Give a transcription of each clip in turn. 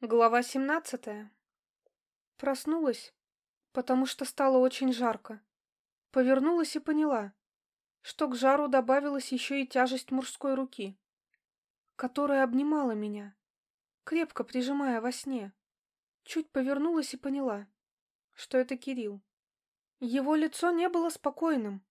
Глава семнадцатая. Проснулась, потому что стало очень жарко. Повернулась и поняла, что к жару добавилась еще и тяжесть мужской руки, которая обнимала меня, крепко прижимая во сне. Чуть повернулась и поняла, что это Кирилл. Его лицо не было спокойным.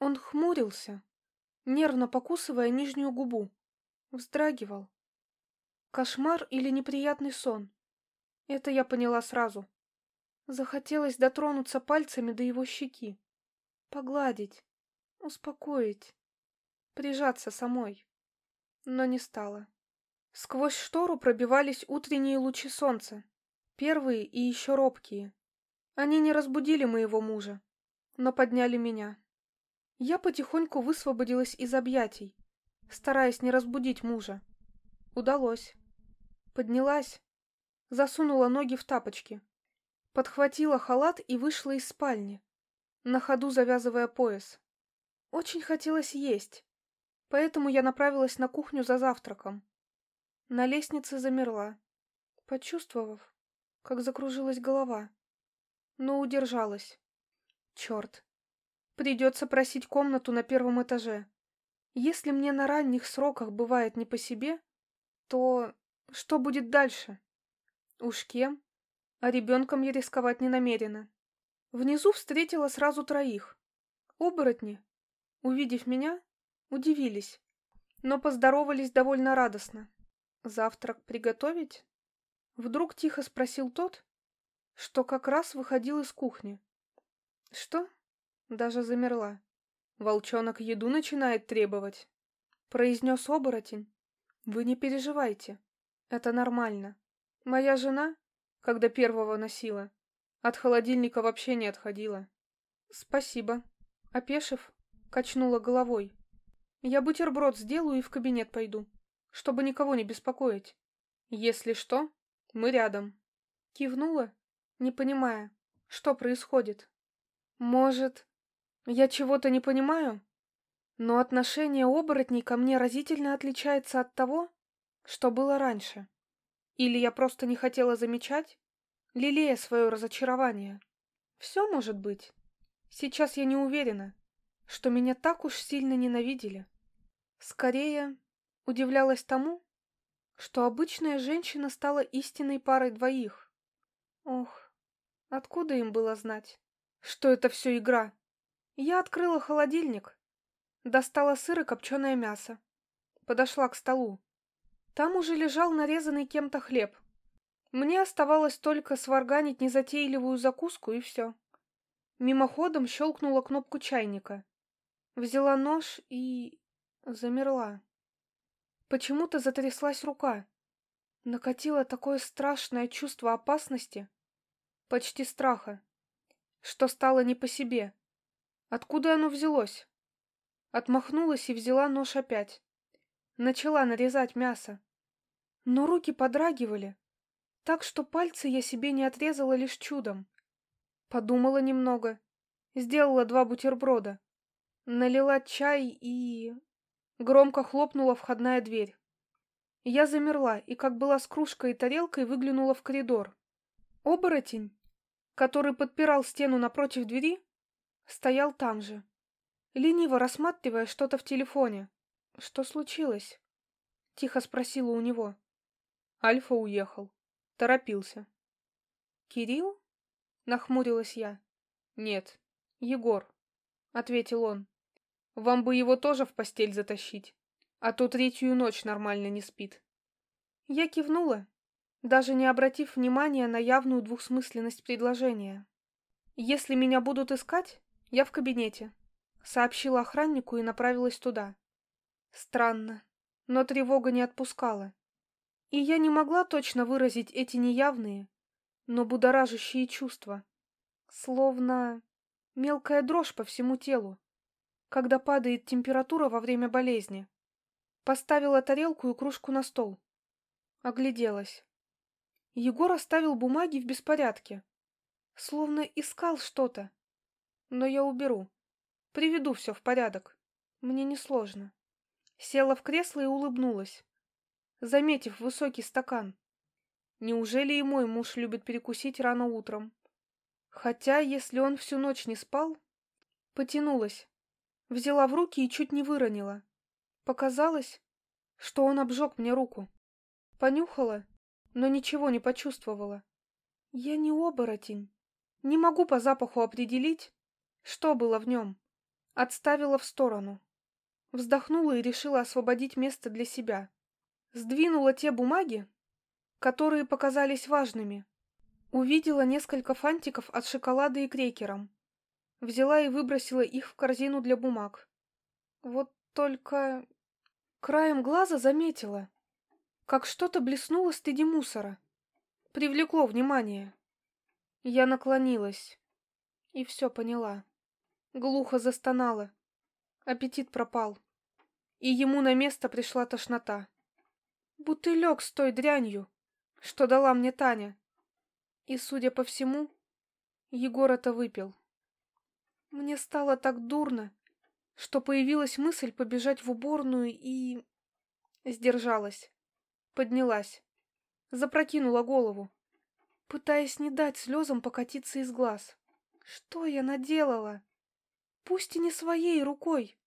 Он хмурился, нервно покусывая нижнюю губу, вздрагивал. Кошмар или неприятный сон? Это я поняла сразу. Захотелось дотронуться пальцами до его щеки. Погладить, успокоить, прижаться самой. Но не стало. Сквозь штору пробивались утренние лучи солнца. Первые и еще робкие. Они не разбудили моего мужа, но подняли меня. Я потихоньку высвободилась из объятий, стараясь не разбудить мужа. Удалось. Поднялась, засунула ноги в тапочки, подхватила халат и вышла из спальни, на ходу завязывая пояс. Очень хотелось есть, поэтому я направилась на кухню за завтраком. На лестнице замерла, почувствовав, как закружилась голова, но удержалась. Черт, придется просить комнату на первом этаже. Если мне на ранних сроках бывает не по себе, то что будет дальше? Уж кем? А ребенком я рисковать не намерена. Внизу встретила сразу троих. Оборотни, увидев меня, удивились, но поздоровались довольно радостно. Завтрак приготовить? Вдруг тихо спросил тот, что как раз выходил из кухни. Что? Даже замерла. Волчонок еду начинает требовать. Произнес оборотень. Вы не переживайте. Это нормально. Моя жена, когда первого носила, от холодильника вообще не отходила. Спасибо. Опешив, качнула головой. Я бутерброд сделаю и в кабинет пойду, чтобы никого не беспокоить. Если что, мы рядом. Кивнула, не понимая, что происходит. Может, я чего-то не понимаю? Но отношение оборотней ко мне разительно отличается от того, что было раньше. Или я просто не хотела замечать, лелея свое разочарование. Все может быть. Сейчас я не уверена, что меня так уж сильно ненавидели. Скорее, удивлялась тому, что обычная женщина стала истинной парой двоих. Ох, откуда им было знать, что это все игра? Я открыла холодильник, достала сыр и копченое мясо, подошла к столу. Там уже лежал нарезанный кем-то хлеб. Мне оставалось только сварганить незатейливую закуску, и все. Мимоходом щелкнула кнопку чайника. Взяла нож и... замерла. Почему-то затряслась рука. Накатило такое страшное чувство опасности, почти страха, что стало не по себе. Откуда оно взялось? Отмахнулась и взяла нож опять. Начала нарезать мясо но руки подрагивали, так что пальцы я себе не отрезала лишь чудом. Подумала немного, сделала два бутерброда, налила чай и... Громко хлопнула входная дверь. Я замерла и, как была с кружкой и тарелкой, выглянула в коридор. Оборотень, который подпирал стену напротив двери, стоял там же, лениво рассматривая что-то в телефоне. «Что случилось?» — тихо спросила у него. Альфа уехал. Торопился. «Кирилл?» — нахмурилась я. «Нет, Егор», — ответил он. «Вам бы его тоже в постель затащить, а то третью ночь нормально не спит». Я кивнула, даже не обратив внимания на явную двухсмысленность предложения. «Если меня будут искать, я в кабинете», — сообщила охраннику и направилась туда. Странно, но тревога не отпускала. И я не могла точно выразить эти неявные, но будоражащие чувства. Словно мелкая дрожь по всему телу, когда падает температура во время болезни. Поставила тарелку и кружку на стол. Огляделась. Егор оставил бумаги в беспорядке. Словно искал что-то. Но я уберу. Приведу все в порядок. Мне несложно. Села в кресло и улыбнулась заметив высокий стакан. Неужели и мой муж любит перекусить рано утром? Хотя, если он всю ночь не спал... Потянулась. Взяла в руки и чуть не выронила. Показалось, что он обжег мне руку. Понюхала, но ничего не почувствовала. Я не оборотень. Не могу по запаху определить, что было в нем. Отставила в сторону. Вздохнула и решила освободить место для себя. Сдвинула те бумаги, которые показались важными. Увидела несколько фантиков от шоколада и крекером. Взяла и выбросила их в корзину для бумаг. Вот только краем глаза заметила, как что-то блеснуло среди мусора. Привлекло внимание. Я наклонилась и все поняла. Глухо застонала. Аппетит пропал. И ему на место пришла тошнота. Бутылек с той дрянью, что дала мне Таня. И, судя по всему, Егор это выпил. Мне стало так дурно, что появилась мысль побежать в уборную и... Сдержалась. Поднялась. Запрокинула голову, пытаясь не дать слезам покатиться из глаз. Что я наделала? Пусть и не своей рукой,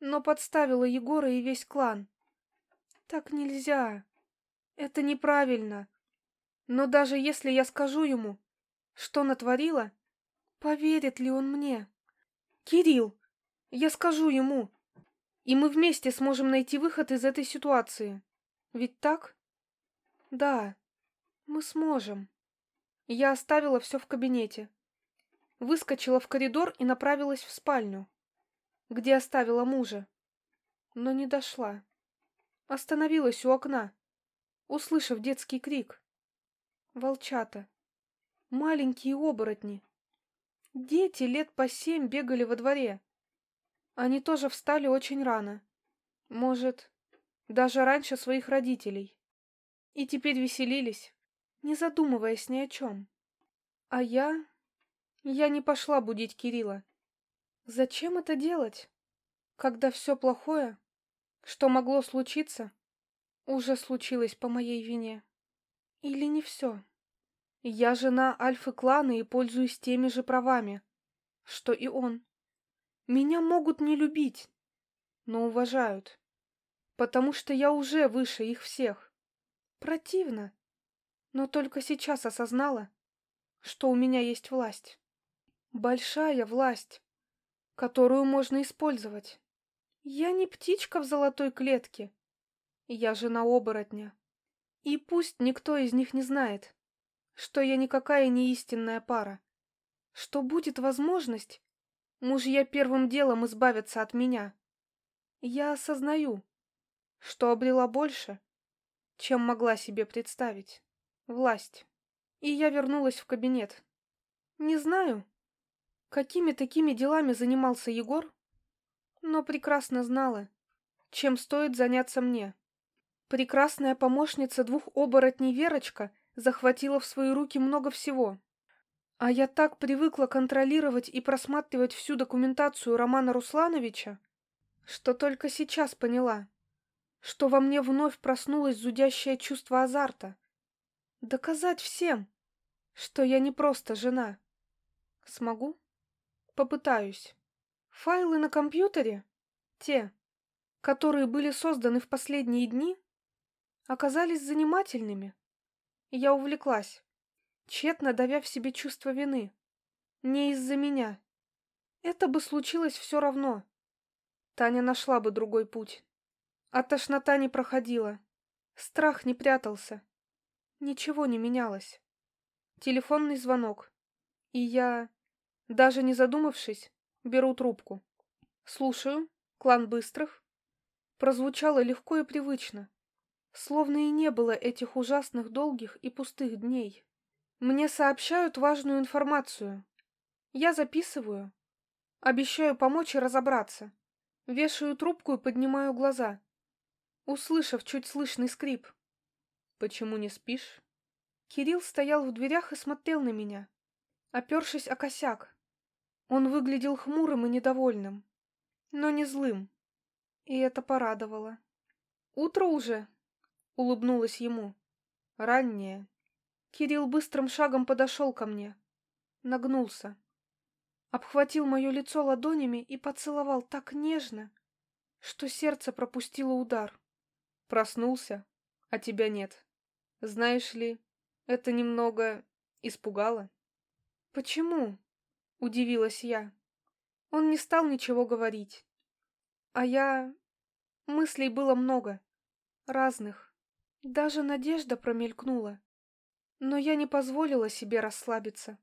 но подставила Егора и весь клан. Так нельзя. Это неправильно. Но даже если я скажу ему, что натворила, поверит ли он мне? Кирилл, я скажу ему, и мы вместе сможем найти выход из этой ситуации. Ведь так? Да, мы сможем. Я оставила все в кабинете. Выскочила в коридор и направилась в спальню, где оставила мужа. Но не дошла. Остановилась у окна, услышав детский крик. Волчата. Маленькие оборотни. Дети лет по семь бегали во дворе. Они тоже встали очень рано. Может, даже раньше своих родителей. И теперь веселились, не задумываясь ни о чем. А я... Я не пошла будить Кирилла. Зачем это делать, когда все плохое, что могло случиться, уже случилось по моей вине? Или не все? Я жена альфы-клана и пользуюсь теми же правами, что и он. Меня могут не любить, но уважают, потому что я уже выше их всех. Противно, но только сейчас осознала, что у меня есть власть. Большая власть, которую можно использовать. Я не птичка в золотой клетке. Я жена оборотня. И пусть никто из них не знает, что я никакая не истинная пара, что будет возможность, мужья первым делом избавятся от меня. Я осознаю, что обрела больше, чем могла себе представить. Власть. И я вернулась в кабинет. Не знаю, какими такими делами занимался Егор, но прекрасно знала, чем стоит заняться мне. Прекрасная помощница двух оборотней Верочка захватила в свои руки много всего. А я так привыкла контролировать и просматривать всю документацию Романа Руслановича, что только сейчас поняла, что во мне вновь проснулось зудящее чувство азарта. Доказать всем, что я не просто жена. Смогу? Попытаюсь. Файлы на компьютере, те, которые были созданы в последние дни, оказались занимательными. Я увлеклась, тщетно давя в себе чувство вины. Не из-за меня. Это бы случилось все равно. Таня нашла бы другой путь. А тошнота не проходила. Страх не прятался. Ничего не менялось. Телефонный звонок. И я, даже не задумавшись, беру трубку. Слушаю. Клан Быстрых. Прозвучало легко и привычно. Словно и не было этих ужасных долгих и пустых дней. Мне сообщают важную информацию. Я записываю. Обещаю помочь и разобраться. Вешаю трубку и поднимаю глаза, услышав чуть слышный скрип. «Почему не спишь?» Кирилл стоял в дверях и смотрел на меня, опершись о косяк. Он выглядел хмурым и недовольным, но не злым, и это порадовало. «Утро уже?» улыбнулась ему. Раннее. Кирилл быстрым шагом подошел ко мне. Нагнулся. Обхватил мое лицо ладонями и поцеловал так нежно, что сердце пропустило удар. Проснулся, а тебя нет. Знаешь ли, это немного испугало. Почему? Удивилась я. Он не стал ничего говорить. А я... Мыслей было много. Разных. Даже надежда промелькнула. Но я не позволила себе расслабиться.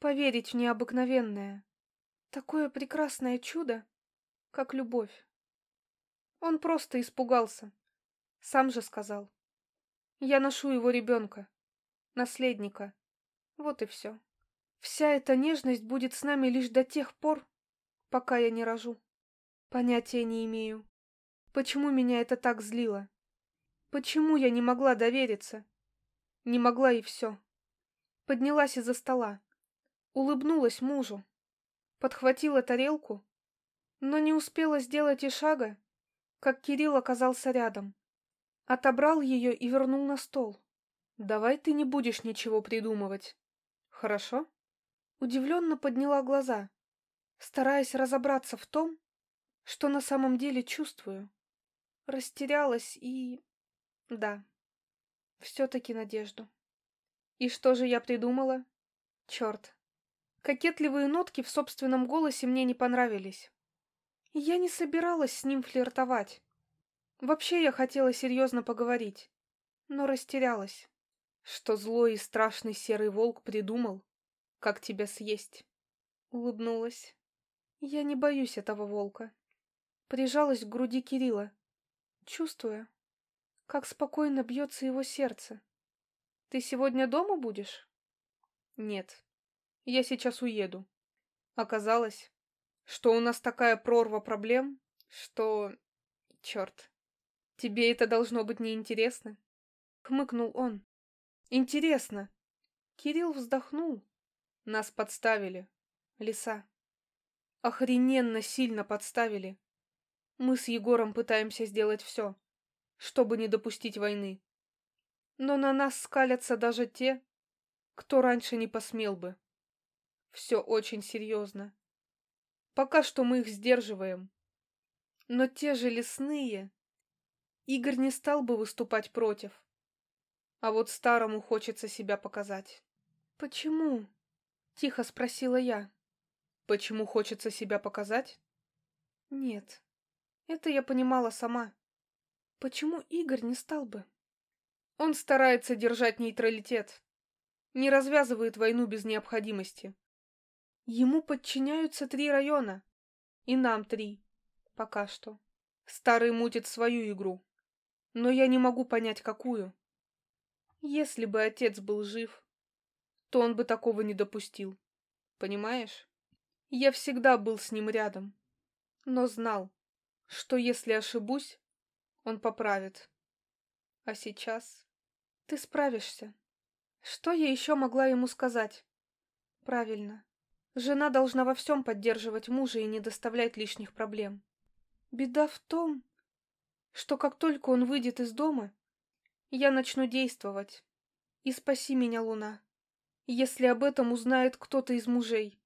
Поверить в необыкновенное. Такое прекрасное чудо, как любовь. Он просто испугался. Сам же сказал. Я ношу его ребенка, наследника. Вот и все. Вся эта нежность будет с нами лишь до тех пор, пока я не рожу. Понятия не имею. Почему меня это так злило? Почему я не могла довериться? Не могла и все. Поднялась из-за стола. Улыбнулась мужу. Подхватила тарелку, но не успела сделать и шага, как Кирилл оказался рядом. Отобрал ее и вернул на стол. «Давай ты не будешь ничего придумывать. Хорошо?» Удивленно подняла глаза, стараясь разобраться в том, что на самом деле чувствую. Растерялась и... Да, все-таки надежду. И что же я придумала? Черт. Кокетливые нотки в собственном голосе мне не понравились. Я не собиралась с ним флиртовать. Вообще я хотела серьезно поговорить, но растерялась. Что злой и страшный серый волк придумал, как тебя съесть. Улыбнулась. Я не боюсь этого волка. Прижалась к груди Кирилла, чувствуя, как спокойно бьется его сердце. Ты сегодня дома будешь? Нет. Я сейчас уеду. Оказалось, что у нас такая прорва проблем, что... Черт. Тебе это должно быть неинтересно? Хмыкнул он. Интересно. Кирилл вздохнул. Нас подставили. Лиса. Охрененно сильно подставили. Мы с Егором пытаемся сделать все, чтобы не допустить войны. Но на нас скалятся даже те, кто раньше не посмел бы. Все очень серьезно. Пока что мы их сдерживаем. Но те же лесные... Игорь не стал бы выступать против. А вот старому хочется себя показать. «Почему?» — тихо спросила я. «Почему хочется себя показать?» «Нет, это я понимала сама. Почему Игорь не стал бы?» «Он старается держать нейтралитет. Не развязывает войну без необходимости. Ему подчиняются три района. И нам три. Пока что. Старый мутит свою игру. Но я не могу понять, какую. Если бы отец был жив, то он бы такого не допустил. Понимаешь? Я всегда был с ним рядом. Но знал, что если ошибусь, он поправит. А сейчас ты справишься. Что я еще могла ему сказать? Правильно. Жена должна во всем поддерживать мужа и не доставлять лишних проблем. Беда в том, что как только он выйдет из дома, я начну действовать. И спаси меня, Луна, если об этом узнает кто-то из мужей.